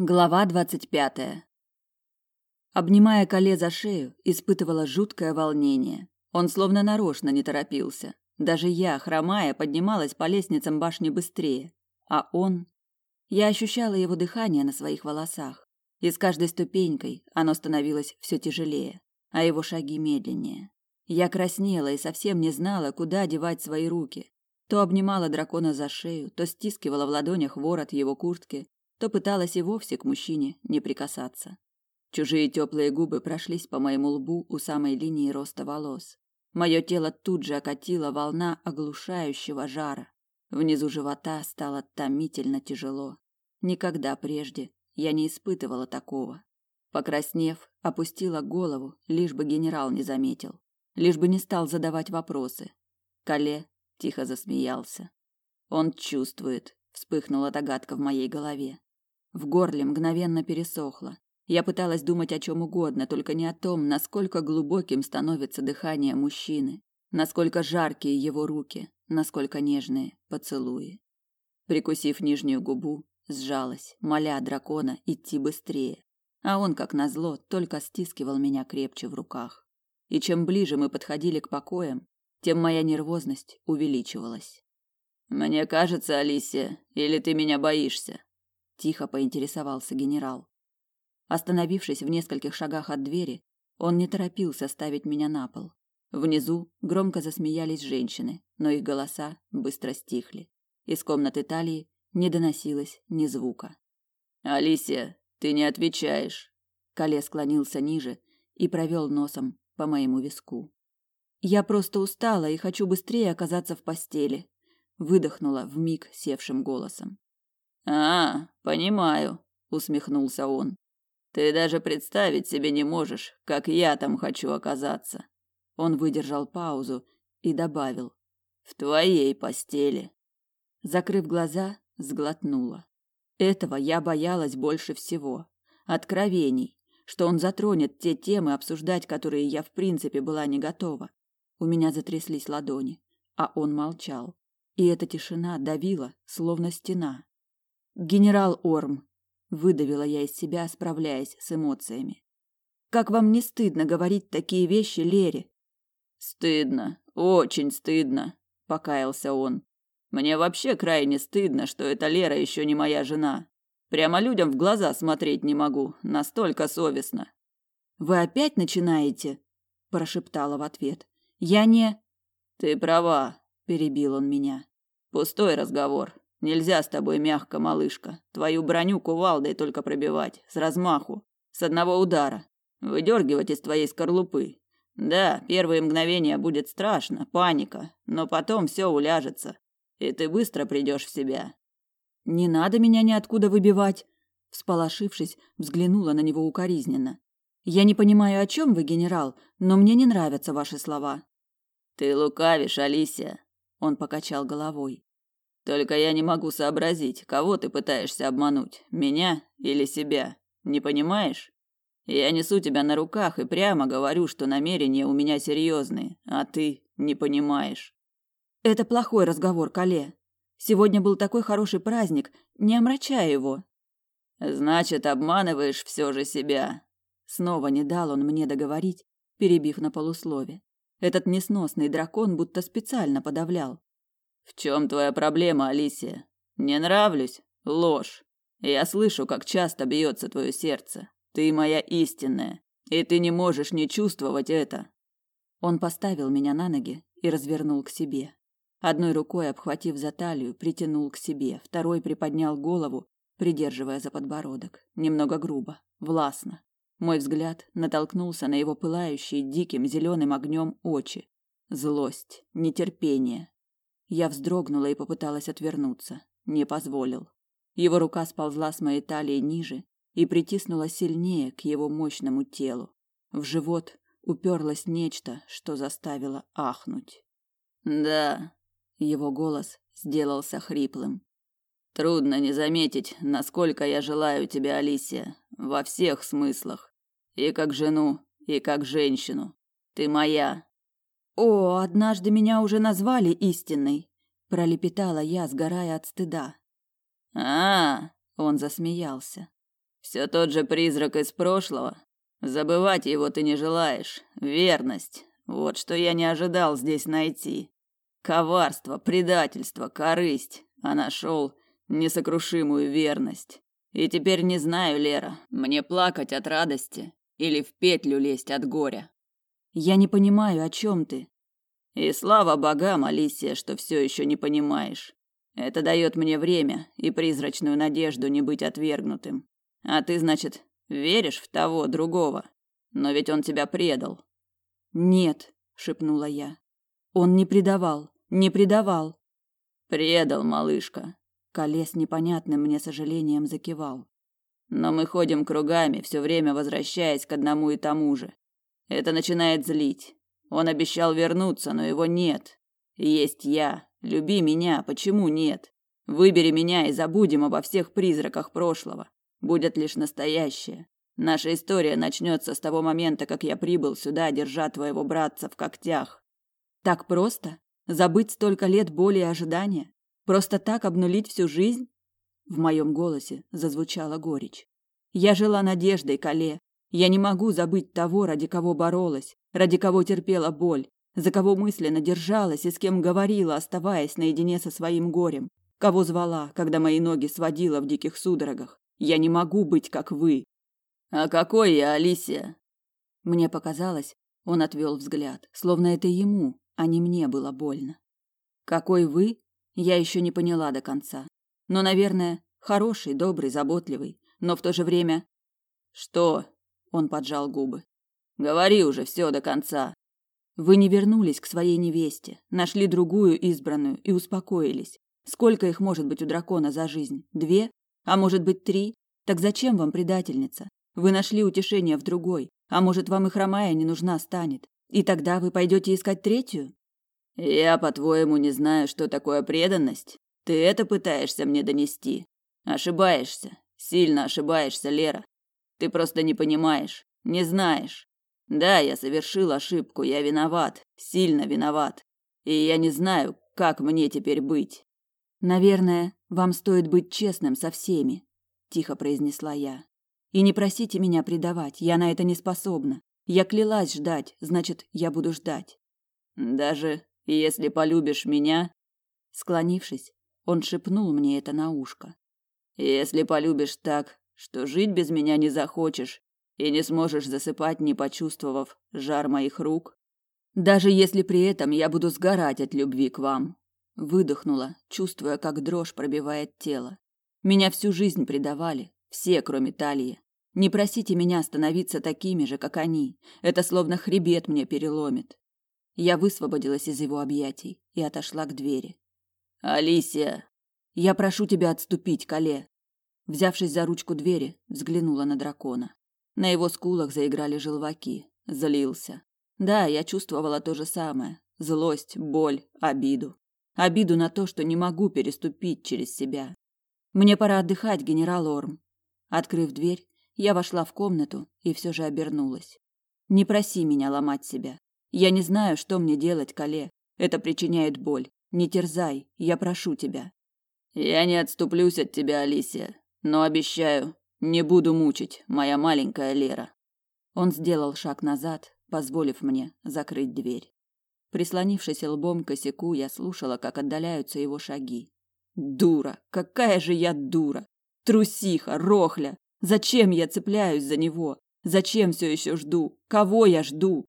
Глава двадцать пятая. Обнимая Кале за шею, испытывала жуткое волнение. Он словно нарочно не торопился. Даже я, хромая, поднималась по лестницам башни быстрее. А он... Я ощущала его дыхание на своих волосах. И с каждой ступенькой оно становилось все тяжелее, а его шаги медленнее. Я краснела и совсем не знала, куда девать свои руки. То обнимала дракона за шею, то стискивала в ладонях ворот его куртки, то пыталась и вовсе к мужчине не прикасаться. Чужие теплые губы прошлись по моему лбу у самой линии роста волос. Мое тело тут же окатила волна оглушающего жара. Внизу живота стало томительно тяжело. Никогда прежде я не испытывала такого. Покраснев, опустила голову, лишь бы генерал не заметил, лишь бы не стал задавать вопросы. Кале тихо засмеялся. Он чувствует, вспыхнула догадка в моей голове. В горле мгновенно пересохло. Я пыталась думать о чем угодно, только не о том, насколько глубоким становится дыхание мужчины, насколько жаркие его руки, насколько нежные поцелуи. Прикусив нижнюю губу, сжалась, моля дракона идти быстрее. А он, как назло, только стискивал меня крепче в руках. И чем ближе мы подходили к покоям, тем моя нервозность увеличивалась. Мне кажется, Алисия, или ты меня боишься? Тихо поинтересовался генерал. Остановившись в нескольких шагах от двери, он не торопился ставить меня на пол. Внизу громко засмеялись женщины, но их голоса быстро стихли. Из комнаты Талии не доносилось ни звука. Алисия, ты не отвечаешь. Кале склонился ниже и провел носом по моему виску. Я просто устала и хочу быстрее оказаться в постели, выдохнула в миг севшим голосом. А, понимаю, усмехнулся он. Ты даже представить себе не можешь, как я там хочу оказаться. Он выдержал паузу и добавил: в твоей постели. Закрыв глаза, сглотнула. Этого я боялась больше всего. Откровений, что он затронет те темы, обсуждать которые я в принципе была не готова. У меня затряслись ладони, а он молчал. И эта тишина давила, словно стена. Генерал Орм, выдавила я из себя, справляясь с эмоциями. Как вам не стыдно говорить такие вещи Лере? Стыдно, очень стыдно, покаялся он. Мне вообще крайне стыдно, что эта Лера еще не моя жена. Прямо людям в глаза смотреть не могу, настолько совестно. Вы опять начинаете? прошептала в ответ. Я не Ты права, перебил он меня. Пустой разговор. Нельзя с тобой мягко, малышка. Твою броню кувалдой только пробивать, с размаху, с одного удара. Выдергивать из твоей скорлупы. Да, первые мгновения будет страшно, паника, но потом все уляжется, и ты быстро придешь в себя. Не надо меня ниоткуда выбивать, всполошившись, взглянула на него укоризненно. Я не понимаю, о чем вы, генерал, но мне не нравятся ваши слова. Ты лукавишь, Алисия, он покачал головой. Только я не могу сообразить, кого ты пытаешься обмануть, меня или себя. Не понимаешь? Я несу тебя на руках и прямо говорю, что намерения у меня серьезные, а ты не понимаешь. Это плохой разговор, Кале. Сегодня был такой хороший праздник, не омрачай его. Значит, обманываешь все же себя. Снова не дал он мне договорить, перебив на полуслове. Этот несносный дракон будто специально подавлял. В чем твоя проблема, Алисия? Не нравлюсь? Ложь. Я слышу, как часто бьется твое сердце. Ты моя истинная, и ты не можешь не чувствовать это. Он поставил меня на ноги и развернул к себе. Одной рукой обхватив за талию, притянул к себе, второй приподнял голову, придерживая за подбородок, немного грубо, властно. Мой взгляд натолкнулся на его пылающие диким зеленым огнем очи. Злость, нетерпение, я вздрогнула и попыталась отвернуться. Не позволил. Его рука сползла с моей талии ниже и притиснула сильнее к его мощному телу. В живот уперлось нечто, что заставило ахнуть. «Да», — его голос сделался хриплым. «Трудно не заметить, насколько я желаю тебя, Алисия, во всех смыслах. И как жену, и как женщину. Ты моя, «О, однажды меня уже назвали истинной», – пролепетала я, сгорая от стыда. а, -а, -а он засмеялся. Все тот же призрак из прошлого. Забывать его ты не желаешь. Верность. Вот что я не ожидал здесь найти. Коварство, предательство, корысть. А нашел несокрушимую верность. И теперь не знаю, Лера, мне плакать от радости или в петлю лезть от горя. Я не понимаю, о чем ты. И слава богам, Алисия, что все еще не понимаешь. Это дает мне время и призрачную надежду не быть отвергнутым. А ты, значит, веришь в того другого? Но ведь он тебя предал. Нет, шепнула я. Он не предавал, не предавал. Предал, малышка. Колес непонятным мне сожалением закивал. Но мы ходим кругами, все время возвращаясь к одному и тому же. Это начинает злить. Он обещал вернуться, но его нет. Есть я. Люби меня, почему нет? Выбери меня и забудем обо всех призраках прошлого. Будет лишь настоящее. Наша история начнется с того момента, как я прибыл сюда, держа твоего братца в когтях. Так просто? Забыть столько лет боли и ожидания? Просто так обнулить всю жизнь? В моем голосе зазвучала горечь. Я жила надеждой, Кале. Я не могу забыть того, ради кого боролась, ради кого терпела боль, за кого мысленно держалась и с кем говорила, оставаясь наедине со своим горем, кого звала, когда мои ноги сводила в диких судорогах. Я не могу быть как вы. А какой я, Алисия? Мне показалось, он отвел взгляд, словно это ему, а не мне было больно. Какой вы? Я еще не поняла до конца. Но, наверное, хороший, добрый, заботливый, но в то же время Что? Он поджал губы. Говори уже все до конца. Вы не вернулись к своей невесте, нашли другую избранную и успокоились. Сколько их может быть у дракона за жизнь? Две? А может быть, три? Так зачем вам предательница? Вы нашли утешение в другой, а может, вам и хромая не нужна станет. И тогда вы пойдете искать третью? Я, по-твоему, не знаю, что такое преданность? Ты это пытаешься мне донести? Ошибаешься. Сильно ошибаешься, Лера. Ты просто не понимаешь, не знаешь. Да, я совершил ошибку, я виноват, сильно виноват. И я не знаю, как мне теперь быть. Наверное, вам стоит быть честным со всеми, тихо произнесла я. И не просите меня предавать, я на это не способна. Я клялась ждать, значит, я буду ждать. Даже если полюбишь меня, склонившись, он шепнул мне это на ушко. Если полюбишь так, что жить без меня не захочешь, и не сможешь засыпать, не почувствовав жар моих рук. Даже если при этом я буду сгорать от любви к вам. Выдохнула, чувствуя, как дрожь пробивает тело. Меня всю жизнь предавали, все, кроме Талии. Не просите меня становиться такими же, как они. Это словно хребет мне переломит. Я высвободилась из его объятий и отошла к двери. Алисия, я прошу тебя отступить, Кале. Взявшись за ручку двери, взглянула на дракона. На его скулах заиграли желваки. Злился. Да, я чувствовала то же самое. Злость, боль, обиду. Обиду на то, что не могу переступить через себя. Мне пора отдыхать, генерал Орм. Открыв дверь, я вошла в комнату и все же обернулась. Не проси меня ломать себя. Я не знаю, что мне делать, Кале. Это причиняет боль. Не терзай, я прошу тебя. Я не отступлюсь от тебя, Алисия, но обещаю, не буду мучить, моя маленькая Лера. Он сделал шаг назад, позволив мне закрыть дверь. Прислонившись лбом к косяку, я слушала, как отдаляются его шаги. Дура, какая же я дура! Трусиха, рохля! Зачем я цепляюсь за него? Зачем все еще жду? Кого я жду?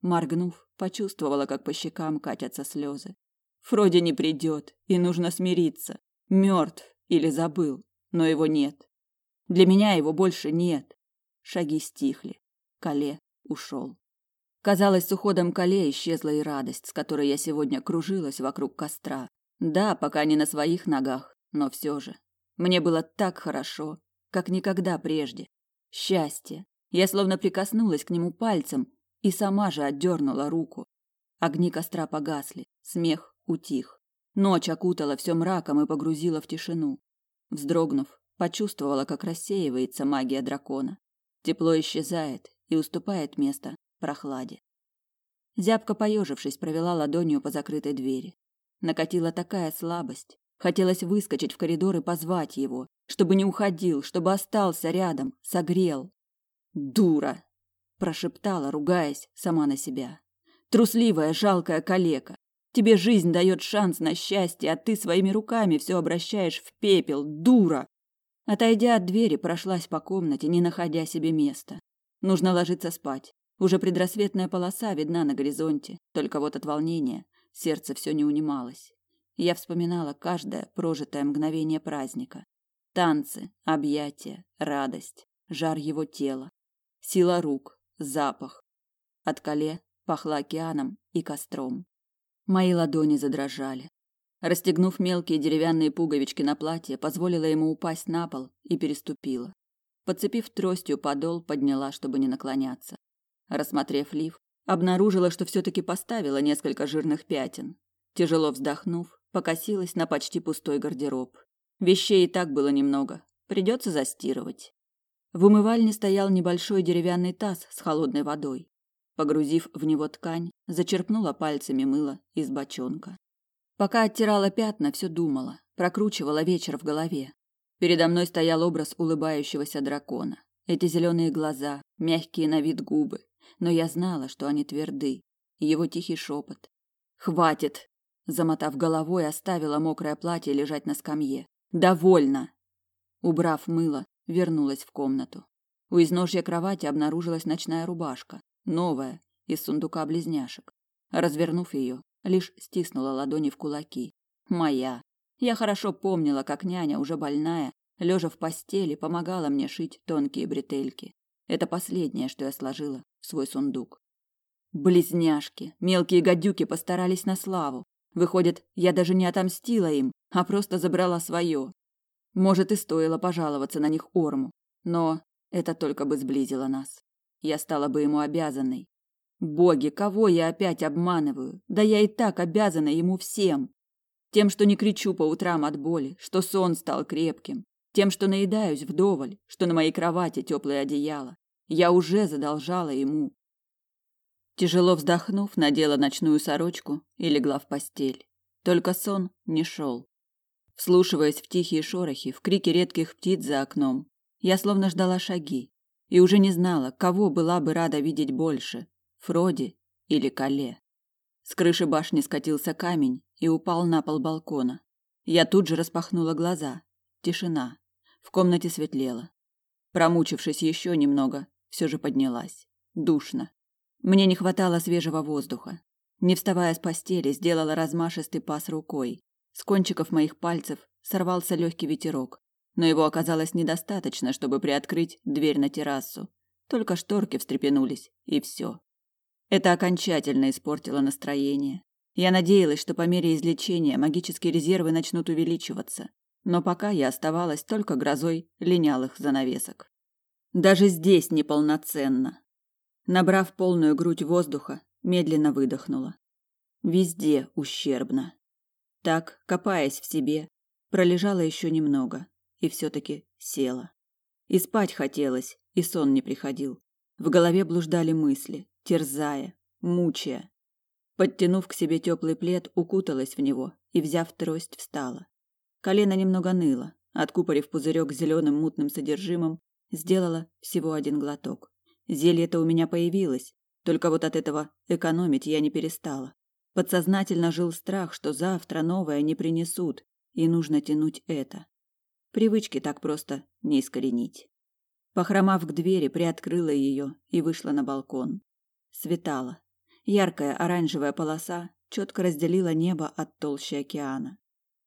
Моргнув, почувствовала, как по щекам катятся слезы. Фроди не придет, и нужно смириться. Мертв или забыл, но его нет. Для меня его больше нет. Шаги стихли. Кале ушел. Казалось, с уходом Кале исчезла и радость, с которой я сегодня кружилась вокруг костра. Да, пока не на своих ногах, но все же. Мне было так хорошо, как никогда прежде. Счастье. Я словно прикоснулась к нему пальцем и сама же отдернула руку. Огни костра погасли, смех утих. Ночь окутала все мраком и погрузила в тишину. Вздрогнув, Почувствовала, как рассеивается магия дракона. Тепло исчезает и уступает место прохладе. Зябко поежившись, провела ладонью по закрытой двери. Накатила такая слабость. Хотелось выскочить в коридор и позвать его, чтобы не уходил, чтобы остался рядом, согрел. «Дура!» – прошептала, ругаясь сама на себя. «Трусливая, жалкая калека! Тебе жизнь дает шанс на счастье, а ты своими руками все обращаешь в пепел, дура!» Отойдя от двери, прошлась по комнате, не находя себе места. Нужно ложиться спать. Уже предрассветная полоса видна на горизонте, только вот от волнения сердце все не унималось. Я вспоминала каждое прожитое мгновение праздника. Танцы, объятия, радость, жар его тела, сила рук, запах. От коле пахло океаном и костром. Мои ладони задрожали. Расстегнув мелкие деревянные пуговички на платье, позволила ему упасть на пол и переступила. Подцепив тростью подол, подняла, чтобы не наклоняться. Рассмотрев лиф, обнаружила, что все-таки поставила несколько жирных пятен. Тяжело вздохнув, покосилась на почти пустой гардероб. Вещей и так было немного, придется застирывать. В умывальне стоял небольшой деревянный таз с холодной водой. Погрузив в него ткань, зачерпнула пальцами мыло из бочонка. Пока оттирала пятна, все думала, прокручивала вечер в голове. Передо мной стоял образ улыбающегося дракона. Эти зеленые глаза, мягкие на вид губы, но я знала, что они тверды. Его тихий шепот. «Хватит!» Замотав головой, оставила мокрое платье лежать на скамье. «Довольно!» Убрав мыло, вернулась в комнату. У изножья кровати обнаружилась ночная рубашка, новая, из сундука близняшек. Развернув ее, лишь стиснула ладони в кулаки. Моя. Я хорошо помнила, как няня, уже больная, лежа в постели, помогала мне шить тонкие бретельки. Это последнее, что я сложила в свой сундук. Близняшки, мелкие гадюки постарались на славу. Выходит, я даже не отомстила им, а просто забрала свое. Может, и стоило пожаловаться на них Орму, но это только бы сблизило нас. Я стала бы ему обязанной. Боги, кого я опять обманываю? Да я и так обязана ему всем. Тем, что не кричу по утрам от боли, что сон стал крепким, тем, что наедаюсь вдоволь, что на моей кровати теплое одеяло. Я уже задолжала ему. Тяжело вздохнув, надела ночную сорочку и легла в постель. Только сон не шел. Вслушиваясь в тихие шорохи, в крики редких птиц за окном, я словно ждала шаги и уже не знала, кого была бы рада видеть больше Фроди или Кале. С крыши башни скатился камень и упал на пол балкона. Я тут же распахнула глаза. Тишина. В комнате светлело. Промучившись еще немного, все же поднялась. Душно. Мне не хватало свежего воздуха. Не вставая с постели, сделала размашистый пас рукой. С кончиков моих пальцев сорвался легкий ветерок, но его оказалось недостаточно, чтобы приоткрыть дверь на террасу. Только шторки встрепенулись, и все. Это окончательно испортило настроение. Я надеялась, что по мере излечения магические резервы начнут увеличиваться, но пока я оставалась только грозой линялых занавесок. Даже здесь неполноценно. Набрав полную грудь воздуха, медленно выдохнула. Везде ущербно. Так, копаясь в себе, пролежала еще немного и все-таки села. И спать хотелось, и сон не приходил. В голове блуждали мысли, терзая, мучая. Подтянув к себе теплый плед, укуталась в него и, взяв трость, встала. Колено немного ныло. Откупорив пузырек зеленым мутным содержимым, сделала всего один глоток. Зелье-то у меня появилось, только вот от этого экономить я не перестала. Подсознательно жил страх, что завтра новое не принесут, и нужно тянуть это. Привычки так просто не искоренить. Похромав к двери, приоткрыла ее и вышла на балкон. Светало. Яркая оранжевая полоса четко разделила небо от толщи океана.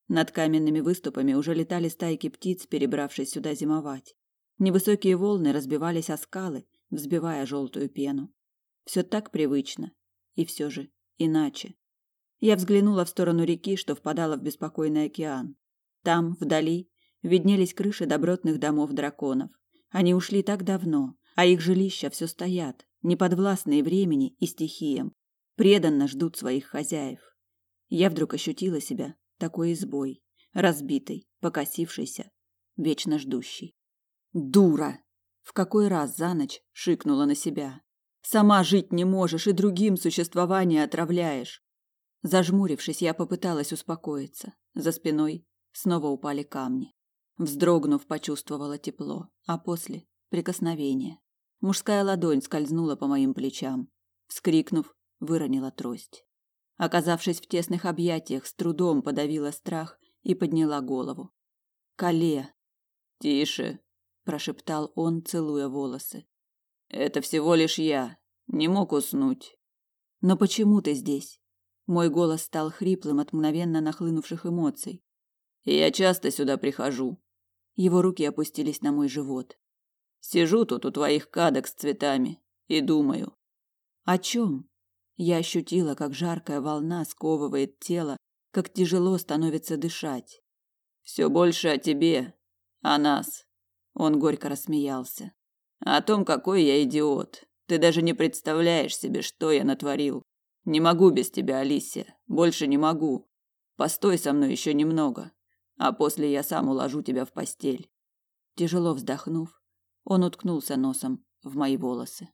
Над каменными выступами уже летали стайки птиц, перебравшись сюда зимовать. Невысокие волны разбивались о скалы, взбивая желтую пену. Все так привычно, и все же иначе. Я взглянула в сторону реки, что впадала в беспокойный океан. Там, вдали, виднелись крыши добротных домов драконов. Они ушли так давно, а их жилища все стоят, неподвластные времени и стихиям, преданно ждут своих хозяев. Я вдруг ощутила себя такой избой, разбитой, покосившейся, вечно ждущей. Дура! В какой раз за ночь шикнула на себя. Сама жить не можешь и другим существование отравляешь. Зажмурившись, я попыталась успокоиться. За спиной снова упали камни. Вздрогнув, почувствовала тепло, а после прикосновение. Мужская ладонь скользнула по моим плечам. Вскрикнув, выронила трость. Оказавшись в тесных объятиях, с трудом подавила страх и подняла голову. Кале. Тише, прошептал он, целуя волосы. Это всего лишь я. Не мог уснуть. Но почему ты здесь? Мой голос стал хриплым от мгновенно нахлынувших эмоций. Я часто сюда прихожу. Его руки опустились на мой живот. Сижу тут у твоих кадок с цветами и думаю. О чем? Я ощутила, как жаркая волна сковывает тело, как тяжело становится дышать. Все больше о тебе, о нас. Он горько рассмеялся. О том, какой я идиот. Ты даже не представляешь себе, что я натворил. Не могу без тебя, Алисия. Больше не могу. Постой со мной еще немного, а после я сам уложу тебя в постель. Тяжело вздохнув, он уткнулся носом в мои волосы.